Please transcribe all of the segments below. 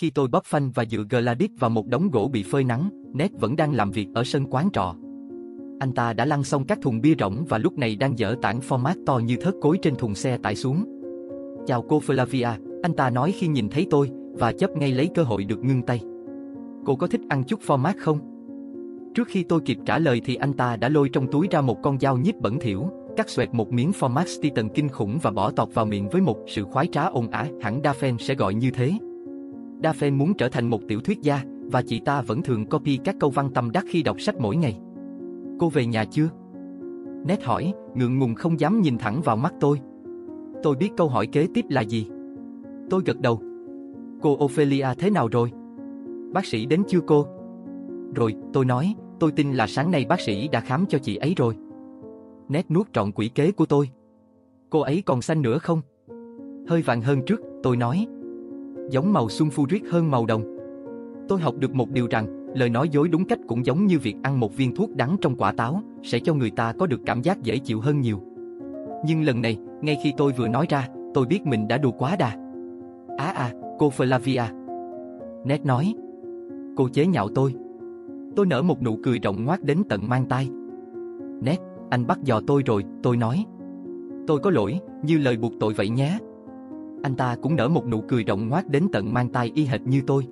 Khi tôi bóp phanh và dựa Gladys vào một đống gỗ bị phơi nắng, Ned vẫn đang làm việc ở sân quán trọ. Anh ta đã lăn xong các thùng bia rỗng và lúc này đang dỡ tảng format to như thớt cối trên thùng xe tải xuống. Chào cô Flavia, anh ta nói khi nhìn thấy tôi, và chấp ngay lấy cơ hội được ngưng tay. Cô có thích ăn chút format không? Trước khi tôi kịp trả lời thì anh ta đã lôi trong túi ra một con dao nhíp bẩn thỉu, cắt xoẹt một miếng format titan kinh khủng và bỏ tọt vào miệng với một sự khoái trá ồn ả, hẳn Dafen sẽ gọi như thế. Daphne muốn trở thành một tiểu thuyết gia, và chị ta vẫn thường copy các câu văn tâm đắc khi đọc sách mỗi ngày. Cô về nhà chưa? Nét hỏi, ngượng ngùng không dám nhìn thẳng vào mắt tôi. Tôi biết câu hỏi kế tiếp là gì. Tôi gật đầu. Cô Ophelia thế nào rồi? Bác sĩ đến chưa cô? Rồi, tôi nói, tôi tin là sáng nay bác sĩ đã khám cho chị ấy rồi. Nét nuốt trọn quỷ kế của tôi. Cô ấy còn xanh nữa không? Hơi vàng hơn trước, tôi nói. Giống màu xuân riết hơn màu đồng. Tôi học được một điều rằng, lời nói dối đúng cách cũng giống như việc ăn một viên thuốc đắng trong quả táo, sẽ cho người ta có được cảm giác dễ chịu hơn nhiều. Nhưng lần này, ngay khi tôi vừa nói ra, tôi biết mình đã đùa quá đà. Á à, à, cô Flavia. Nét nói. Cô chế nhạo tôi. Tôi nở một nụ cười rộng ngoác đến tận mang tay. Nét, anh bắt dò tôi rồi, tôi nói. Tôi có lỗi, như lời buộc tội vậy nhé. Anh ta cũng nở một nụ cười rộng ngoác đến tận mang tai y hệt như tôi.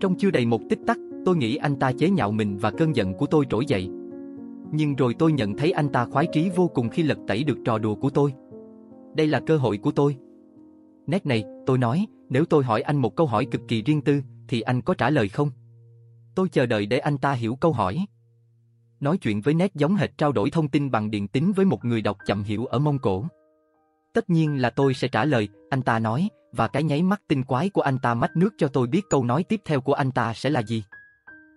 Trong chưa đầy một tích tắc, tôi nghĩ anh ta chế nhạo mình và cơn giận của tôi trỗi dậy. Nhưng rồi tôi nhận thấy anh ta khoái trí vô cùng khi lật tẩy được trò đùa của tôi. Đây là cơ hội của tôi. Nét này, tôi nói, nếu tôi hỏi anh một câu hỏi cực kỳ riêng tư, thì anh có trả lời không? Tôi chờ đợi để anh ta hiểu câu hỏi. Nói chuyện với nét giống hệt trao đổi thông tin bằng điện tín với một người đọc chậm hiểu ở Mông Cổ. Tất nhiên là tôi sẽ trả lời, anh ta nói, và cái nháy mắt tinh quái của anh ta mách nước cho tôi biết câu nói tiếp theo của anh ta sẽ là gì.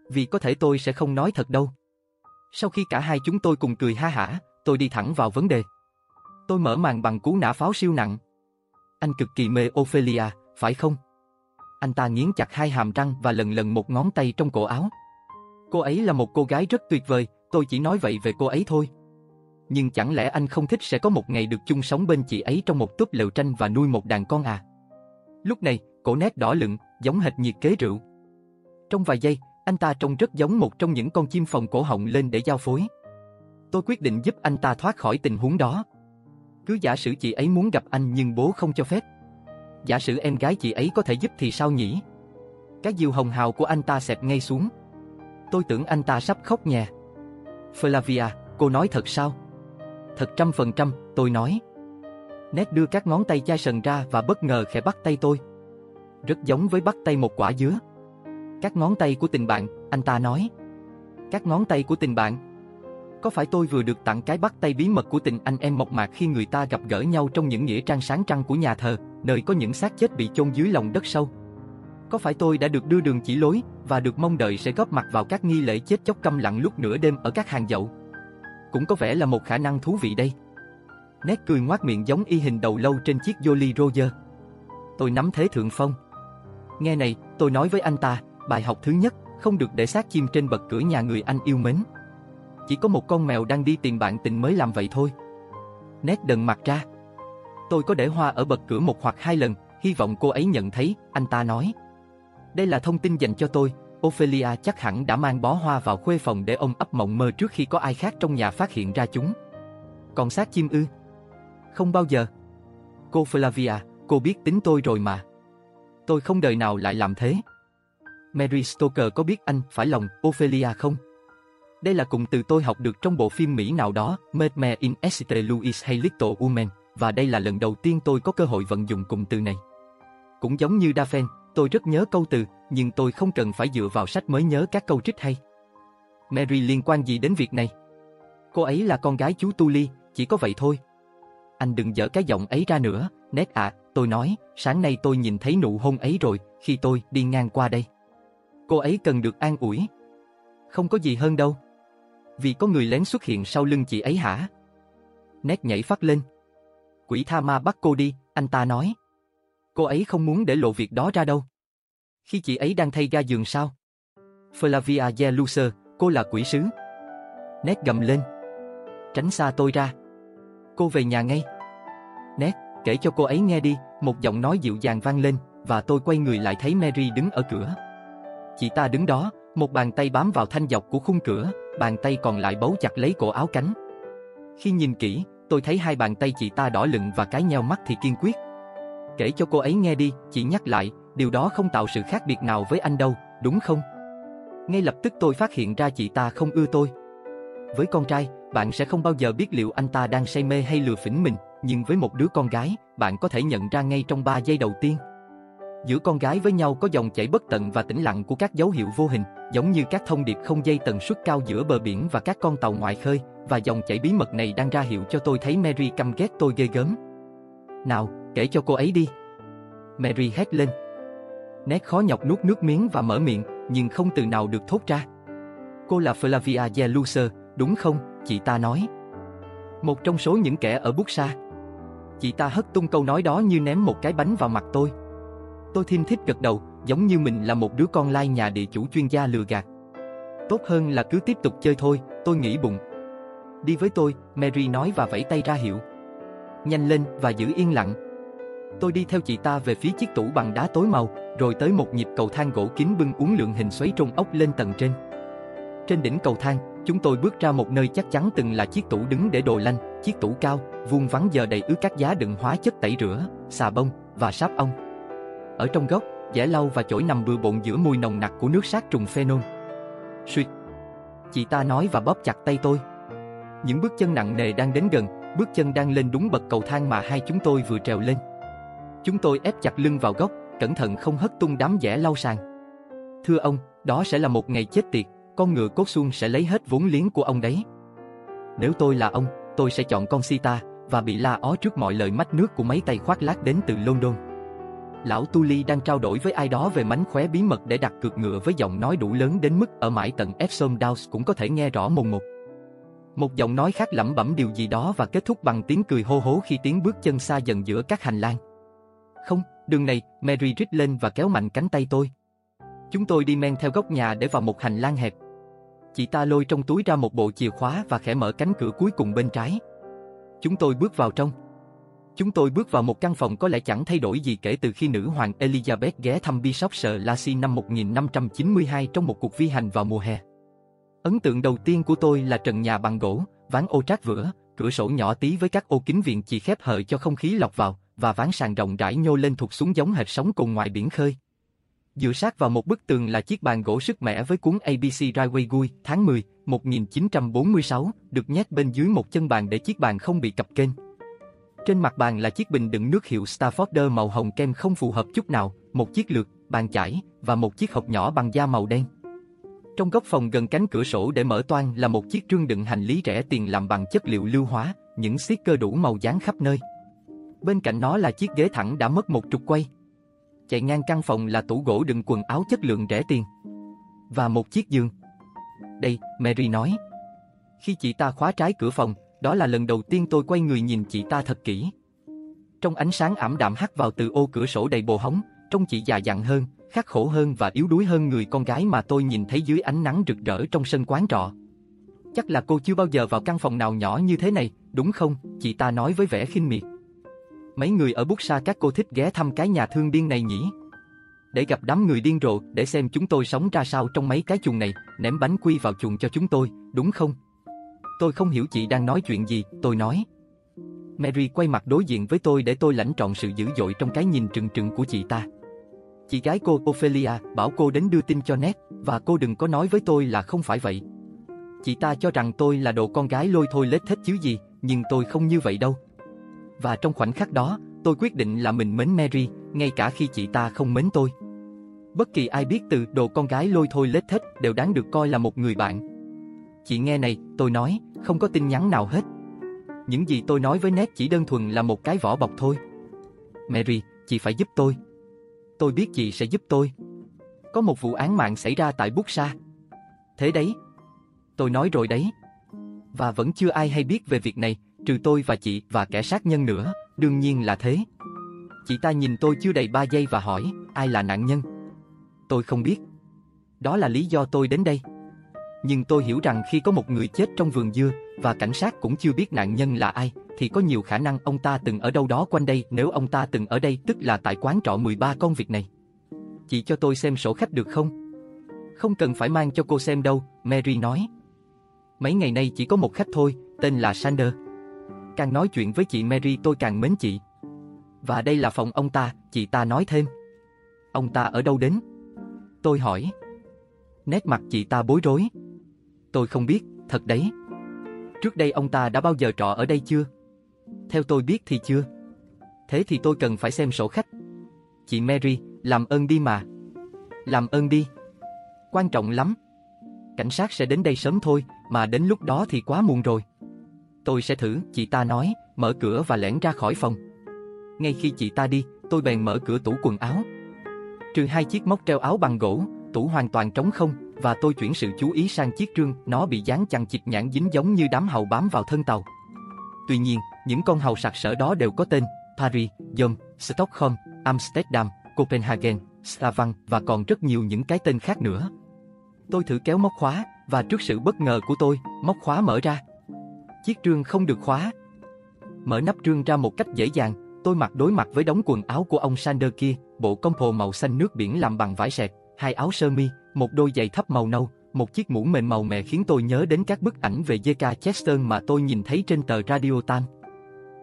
Vì có thể tôi sẽ không nói thật đâu. Sau khi cả hai chúng tôi cùng cười ha hả, tôi đi thẳng vào vấn đề. Tôi mở màn bằng cú nã pháo siêu nặng. Anh cực kỳ mê Ophelia, phải không? Anh ta nghiến chặt hai hàm răng và lần lần một ngón tay trong cổ áo. Cô ấy là một cô gái rất tuyệt vời, tôi chỉ nói vậy về cô ấy thôi. Nhưng chẳng lẽ anh không thích sẽ có một ngày được chung sống bên chị ấy trong một túp lều tranh và nuôi một đàn con à? Lúc này, cổ nét đỏ lựng, giống hệt nhiệt kế rượu. Trong vài giây, anh ta trông rất giống một trong những con chim phòng cổ họng lên để giao phối. Tôi quyết định giúp anh ta thoát khỏi tình huống đó. Cứ giả sử chị ấy muốn gặp anh nhưng bố không cho phép. Giả sử em gái chị ấy có thể giúp thì sao nhỉ? Cái diều hồng hào của anh ta xẹp ngay xuống. Tôi tưởng anh ta sắp khóc nhè. Flavia, cô nói thật sao? Thật trăm phần trăm, tôi nói. Nét đưa các ngón tay chai sần ra và bất ngờ khẽ bắt tay tôi. Rất giống với bắt tay một quả dứa. Các ngón tay của tình bạn, anh ta nói. Các ngón tay của tình bạn. Có phải tôi vừa được tặng cái bắt tay bí mật của tình anh em mộc mạc khi người ta gặp gỡ nhau trong những nghĩa trang sáng trăng của nhà thờ, nơi có những xác chết bị chôn dưới lòng đất sâu? Có phải tôi đã được đưa đường chỉ lối và được mong đợi sẽ góp mặt vào các nghi lễ chết chóc câm lặng lúc nửa đêm ở các hàng dậu? Cũng có vẻ là một khả năng thú vị đây. Nét cười ngoác miệng giống y hình đầu lâu trên chiếc Jolly Roger. Tôi nắm thế thượng phong. Nghe này, tôi nói với anh ta, bài học thứ nhất, không được để xác chim trên bậc cửa nhà người anh yêu mến. Chỉ có một con mèo đang đi tìm bạn tình mới làm vậy thôi. Nét đần mặt ra. Tôi có để hoa ở bậc cửa một hoặc hai lần, hy vọng cô ấy nhận thấy, anh ta nói. Đây là thông tin dành cho tôi, Ophelia chắc hẳn đã mang bó hoa vào khuê phòng để ông ấp mộng mơ trước khi có ai khác trong nhà phát hiện ra chúng. Còn xác chim ư? Không bao giờ. Cô Flavia, cô biết tính tôi rồi mà. Tôi không đời nào lại làm thế. Mary Stoker có biết anh phải lòng Ophelia không? Đây là cụm từ tôi học được trong bộ phim Mỹ nào đó, Meet in Exeter Louis hay Little Women, và đây là lần đầu tiên tôi có cơ hội vận dụng cụm từ này. Cũng giống như Daphne, tôi rất nhớ câu từ, nhưng tôi không cần phải dựa vào sách mới nhớ các câu trích hay. Mary liên quan gì đến việc này? Cô ấy là con gái chú Tuli, chỉ có vậy thôi. Anh đừng dở cái giọng ấy ra nữa, nét ạ, à, tôi nói, sáng nay tôi nhìn thấy nụ hôn ấy rồi, khi tôi đi ngang qua đây. Cô ấy cần được an ủi. Không có gì hơn đâu. Vì có người lén xuất hiện sau lưng chị ấy hả? Nét nhảy phát lên. Quỷ tha ma bắt cô đi, anh ta nói. Cô ấy không muốn để lộ việc đó ra đâu. Khi chị ấy đang thay ga giường sao? Flavia Yeluser, cô là quỷ sứ. Nét gầm lên. Tránh xa tôi ra. Cô về nhà ngay. Nét, kể cho cô ấy nghe đi, một giọng nói dịu dàng vang lên, và tôi quay người lại thấy Mary đứng ở cửa. Chị ta đứng đó, một bàn tay bám vào thanh dọc của khung cửa, bàn tay còn lại bấu chặt lấy cổ áo cánh. Khi nhìn kỹ, tôi thấy hai bàn tay chị ta đỏ lựng và cái nheo mắt thì kiên quyết. Kể cho cô ấy nghe đi, chị nhắc lại, điều đó không tạo sự khác biệt nào với anh đâu, đúng không? Ngay lập tức tôi phát hiện ra chị ta không ưa tôi. Với con trai, bạn sẽ không bao giờ biết liệu anh ta đang say mê hay lừa phỉnh mình, nhưng với một đứa con gái, bạn có thể nhận ra ngay trong 3 giây đầu tiên. Giữa con gái với nhau có dòng chảy bất tận và tĩnh lặng của các dấu hiệu vô hình, giống như các thông điệp không dây tần suất cao giữa bờ biển và các con tàu ngoại khơi, và dòng chảy bí mật này đang ra hiệu cho tôi thấy Mary căm ghét tôi ghê gớm. Nào, kể cho cô ấy đi. Mary hét lên. Nét khó nhọc nuốt nước miếng và mở miệng, nhưng không từ nào được thốt ra. Cô là Flavia Jeluser, đúng không? Chị ta nói. Một trong số những kẻ ở bút xa. Chị ta hất tung câu nói đó như ném một cái bánh vào mặt tôi. Tôi thêm thích gật đầu, giống như mình là một đứa con lai nhà địa chủ chuyên gia lừa gạt. Tốt hơn là cứ tiếp tục chơi thôi, tôi nghĩ bụng. Đi với tôi, Mary nói và vẫy tay ra hiệu. Nhanh lên và giữ yên lặng. Tôi đi theo chị ta về phía chiếc tủ bằng đá tối màu, rồi tới một nhịp cầu thang gỗ kín bưng uốn lượn hình xoáy trông ốc lên tầng trên. Trên đỉnh cầu thang, chúng tôi bước ra một nơi chắc chắn từng là chiếc tủ đứng để đồ lanh, chiếc tủ cao, vuông vắn giờ đầy ứ các giá đựng hóa chất tẩy rửa, xà bông và sáp ong. Ở trong góc, dẻ lau và chổi nằm bừa bộn giữa mùi nồng nặc của nước sát trùng phenol. Suýt. Chị ta nói và bóp chặt tay tôi. Những bước chân nặng nề đang đến gần, bước chân đang lên đúng bậc cầu thang mà hai chúng tôi vừa trèo lên. Chúng tôi ép chặt lưng vào góc, cẩn thận không hất tung đám dẻ lau sàn. Thưa ông, đó sẽ là một ngày chết tiệt, con ngựa cốt xuông sẽ lấy hết vốn liếng của ông đấy. Nếu tôi là ông, tôi sẽ chọn con Sita và bị la ó trước mọi lời mách nước của mấy tay khoác lác đến từ London. Lão Tuli đang trao đổi với ai đó về mánh khóe bí mật để đặt cược ngựa với giọng nói đủ lớn đến mức ở mãi tận Epsom Downs cũng có thể nghe rõ mồn một. Một giọng nói khác lẩm bẩm điều gì đó và kết thúc bằng tiếng cười hô hố khi tiếng bước chân xa dần giữa các hành lang. Không, đường này, Mary rít lên và kéo mạnh cánh tay tôi. Chúng tôi đi men theo góc nhà để vào một hành lang hẹp. Chị ta lôi trong túi ra một bộ chìa khóa và khẽ mở cánh cửa cuối cùng bên trái. Chúng tôi bước vào trong. Chúng tôi bước vào một căn phòng có lẽ chẳng thay đổi gì kể từ khi nữ hoàng Elizabeth ghé thăm Bishop Sir Lassie năm 1592 trong một cuộc vi hành vào mùa hè. Ấn tượng đầu tiên của tôi là trần nhà bằng gỗ, ván ô trát vữa, cửa sổ nhỏ tí với các ô kính viện chỉ khép hờ cho không khí lọc vào, và ván sàn rộng rãi nhô lên thụt xuống giống hệt sóng cùng ngoài biển khơi. Dựa sát vào một bức tường là chiếc bàn gỗ sức mẻ với cuốn ABC Railway Guide tháng 10, 1946, được nhét bên dưới một chân bàn để chiếc bàn không bị cập kênh. Trên mặt bàn là chiếc bình đựng nước hiệu Staffordshire màu hồng kem không phù hợp chút nào, một chiếc lược, bàn chải và một chiếc hộp nhỏ bằng da màu đen. Trong góc phòng gần cánh cửa sổ để mở toan là một chiếc trương đựng hành lý rẻ tiền làm bằng chất liệu lưu hóa, những cơ đủ màu dán khắp nơi. Bên cạnh nó là chiếc ghế thẳng đã mất một trục quay. Chạy ngang căn phòng là tủ gỗ đựng quần áo chất lượng rẻ tiền. Và một chiếc giường. Đây, Mary nói. Khi chị ta khóa trái cửa phòng, đó là lần đầu tiên tôi quay người nhìn chị ta thật kỹ. Trong ánh sáng ảm đạm hắt vào từ ô cửa sổ đầy bồ hóng, trông chị già dặn hơn, khắc khổ hơn và yếu đuối hơn người con gái mà tôi nhìn thấy dưới ánh nắng rực rỡ trong sân quán trọ. Chắc là cô chưa bao giờ vào căn phòng nào nhỏ như thế này, đúng không? Chị ta nói với vẻ khinh miệt. Mấy người ở bút xa các cô thích ghé thăm cái nhà thương điên này nhỉ? Để gặp đám người điên rồ, để xem chúng tôi sống ra sao trong mấy cái chuồng này, ném bánh quy vào chuồng cho chúng tôi, đúng không? Tôi không hiểu chị đang nói chuyện gì, tôi nói. Mary quay mặt đối diện với tôi để tôi lãnh trọn sự dữ dội trong cái nhìn trừng trừng của chị ta. Chị gái cô Ophelia bảo cô đến đưa tin cho Ned và cô đừng có nói với tôi là không phải vậy. Chị ta cho rằng tôi là đồ con gái lôi thôi lết hết chứ gì, nhưng tôi không như vậy đâu. Và trong khoảnh khắc đó, tôi quyết định là mình mến Mary, ngay cả khi chị ta không mến tôi. Bất kỳ ai biết từ đồ con gái lôi thôi lết hết đều đáng được coi là một người bạn. Chị nghe này, tôi nói, không có tin nhắn nào hết. Những gì tôi nói với Ned chỉ đơn thuần là một cái vỏ bọc thôi. Mary, chị phải giúp tôi. Tôi biết chị sẽ giúp tôi. Có một vụ án mạng xảy ra tại Bút Sa. Thế đấy. Tôi nói rồi đấy. Và vẫn chưa ai hay biết về việc này, trừ tôi và chị và kẻ sát nhân nữa, đương nhiên là thế. Chị ta nhìn tôi chưa đầy 3 giây và hỏi, ai là nạn nhân? Tôi không biết. Đó là lý do tôi đến đây. Nhưng tôi hiểu rằng khi có một người chết trong vườn dưa, và cảnh sát cũng chưa biết nạn nhân là ai, thì có nhiều khả năng ông ta từng ở đâu đó quanh đây, nếu ông ta từng ở đây tức là tại quán trọ 13 con việc này. Chị cho tôi xem sổ khách được không? Không cần phải mang cho cô xem đâu, Mary nói. Mấy ngày nay chỉ có một khách thôi, tên là Sander. Càng nói chuyện với chị Mary tôi càng mến chị. Và đây là phòng ông ta, chị ta nói thêm. Ông ta ở đâu đến? Tôi hỏi. Nét mặt chị ta bối rối. Tôi không biết, thật đấy. Trước đây ông ta đã bao giờ trọ ở đây chưa? Theo tôi biết thì chưa. Thế thì tôi cần phải xem sổ khách. Chị Mary, làm ơn đi mà. Làm ơn đi. Quan trọng lắm. Cảnh sát sẽ đến đây sớm thôi, mà đến lúc đó thì quá muộn rồi. Tôi sẽ thử, chị ta nói, mở cửa và lẻn ra khỏi phòng. Ngay khi chị ta đi, tôi bèn mở cửa tủ quần áo. Trừ hai chiếc móc treo áo bằng gỗ, tủ hoàn toàn trống không, và tôi chuyển sự chú ý sang chiếc trương, nó bị dán chằng chịt nhãn dính giống như đám hầu bám vào thân tàu. Tuy nhiên, những con hầu sặc sỡ đó đều có tên Paris, Yom, Stockholm, Amsterdam, Copenhagen, Stavanger và còn rất nhiều những cái tên khác nữa. Tôi thử kéo móc khóa, và trước sự bất ngờ của tôi, móc khóa mở ra. Chiếc trương không được khóa. Mở nắp trương ra một cách dễ dàng, tôi mặc đối mặt với đống quần áo của ông Sander kia, bộ compo màu xanh nước biển làm bằng vải sẹt, hai áo sơ mi, một đôi giày thấp màu nâu, một chiếc mũ mềm màu mè khiến tôi nhớ đến các bức ảnh về J.K. Chesterton mà tôi nhìn thấy trên tờ Radio Time.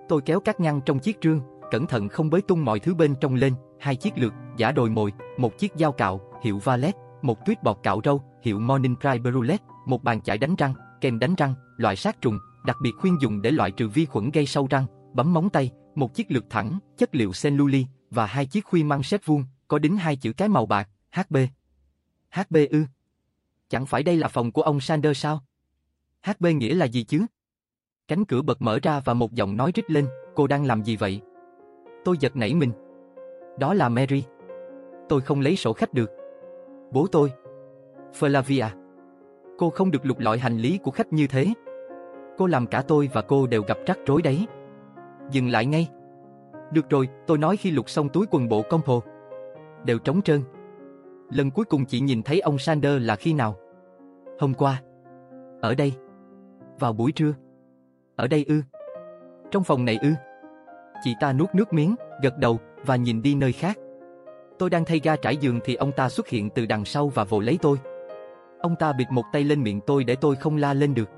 Tôi kéo các ngăn trong chiếc trương, cẩn thận không bới tung mọi thứ bên trong lên, hai chiếc lược, giả đồi mồi, một chiếc dao cạo, hiệu Valet, một tuyết bọt cạo râu, hiệu Morning Pride Brulet, một bàn chải đánh răng, kem đánh răng, loại sát trùng, đặc biệt khuyên dùng để loại trừ vi khuẩn gây sâu răng, bấm móng tay, một chiếc lược thẳng, chất liệu celluli và hai chiếc khuy măng xếp vuông, có đính hai chữ cái màu bạc, HB. HB ư? Chẳng phải đây là phòng của ông Sander sao? HB nghĩa là gì chứ? Cánh cửa bật mở ra và một giọng nói rít lên, cô đang làm gì vậy? Tôi giật nảy mình. Đó là Mary. Tôi không lấy sổ khách được. Bố tôi. Flavia. Cô không được lục lọi hành lý của khách như thế. Cô làm cả tôi và cô đều gặp rắc rối đấy. Dừng lại ngay. Được rồi, tôi nói khi lục xong túi quần bộ compo. Đều trống trơn. Lần cuối cùng chị nhìn thấy ông Sander là khi nào? Hôm qua. Ở đây. Vào buổi trưa. Ở đây ư. Trong phòng này ư. Chị ta nuốt nước miếng, gật đầu và nhìn đi nơi khác. Tôi đang thay ga trải giường thì ông ta xuất hiện từ đằng sau và vồ lấy tôi. Ông ta bịt một tay lên miệng tôi để tôi không la lên được.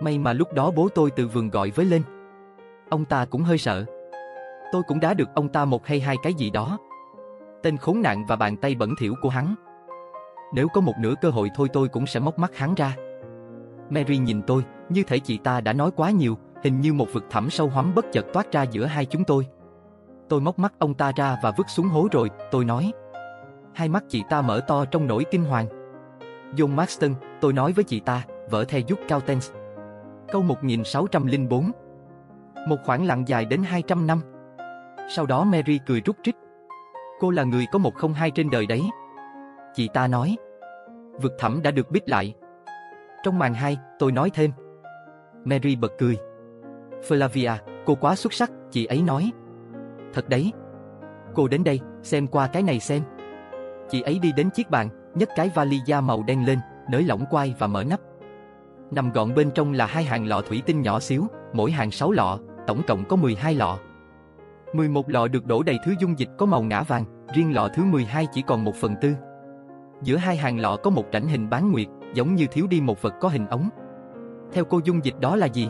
May mà lúc đó bố tôi từ vườn gọi với lên. Ông ta cũng hơi sợ. Tôi cũng đã được ông ta một hay hai cái gì đó. Tên khốn nạn và bàn tay bẩn thỉu của hắn. Nếu có một nửa cơ hội thôi tôi cũng sẽ móc mắt hắn ra. Mary nhìn tôi, như thể chị ta đã nói quá nhiều, hình như một vực thẳm sâu hoắm bất chợt toát ra giữa hai chúng tôi. Tôi móc mắt ông ta ra và vứt xuống hố rồi, tôi nói. Hai mắt chị ta mở to trong nỗi kinh hoàng. John Maxton, tôi nói với chị ta, vỡ theo giúp cao Cautens. Câu 1604 Một khoảng lặng dài đến 200 năm. Sau đó Mary cười rút rít. Cô là người có một không hai trên đời đấy. Chị ta nói. Vực thẳm đã được biết lại. Trong màn hai, tôi nói thêm. Mary bật cười. Flavia, cô quá xuất sắc, chị ấy nói. Thật đấy. Cô đến đây, xem qua cái này xem. Chị ấy đi đến chiếc bàn, nhấc cái vali da màu đen lên, nới lỏng quai và mở nắp. Nằm gọn bên trong là hai hàng lọ thủy tinh nhỏ xíu, mỗi hàng 6 lọ, tổng cộng có 12 lọ. 11 lọ được đổ đầy thứ dung dịch có màu ngã vàng, riêng lọ thứ 12 chỉ còn 1 phần tư. Giữa hai hàng lọ có một rãnh hình bán nguyệt, giống như thiếu đi một vật có hình ống. Theo cô dung dịch đó là gì?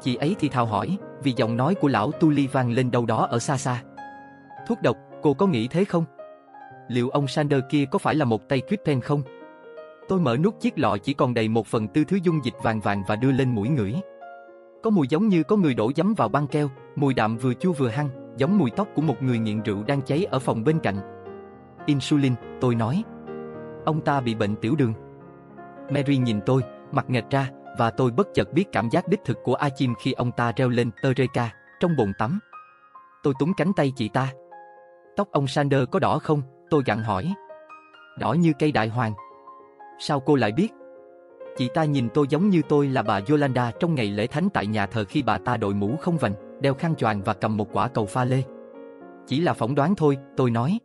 Chị ấy thì thào hỏi, vì giọng nói của lão Tu Li vang lên đâu đó ở xa xa. Thuốc độc, cô có nghĩ thế không? Liệu ông Sander kia có phải là một tay quyết pen không? Tôi mở nút chiếc lọ chỉ còn đầy một phần tư thứ dung dịch vàng vàng và đưa lên mũi ngửi. Có mùi giống như có người đổ giấm vào băng keo, mùi đạm vừa chua vừa hăng, giống mùi tóc của một người nghiện rượu đang cháy ở phòng bên cạnh. Insulin, tôi nói. Ông ta bị bệnh tiểu đường. Mary nhìn tôi, mặt nghệt ra, và tôi bất chợt biết cảm giác đích thực của A Chim khi ông ta reo lên Eureka trong bồn tắm. Tôi túng cánh tay chị ta. Tóc ông Sander có đỏ không? Tôi gặn hỏi. Đỏ như cây đại hoàng. Sao cô lại biết? Chị ta nhìn tôi giống như tôi là bà Yolanda trong ngày lễ thánh tại nhà thờ khi bà ta đội mũ không vành, đeo khăn choàng và cầm một quả cầu pha lê. Chỉ là phỏng đoán thôi, tôi nói.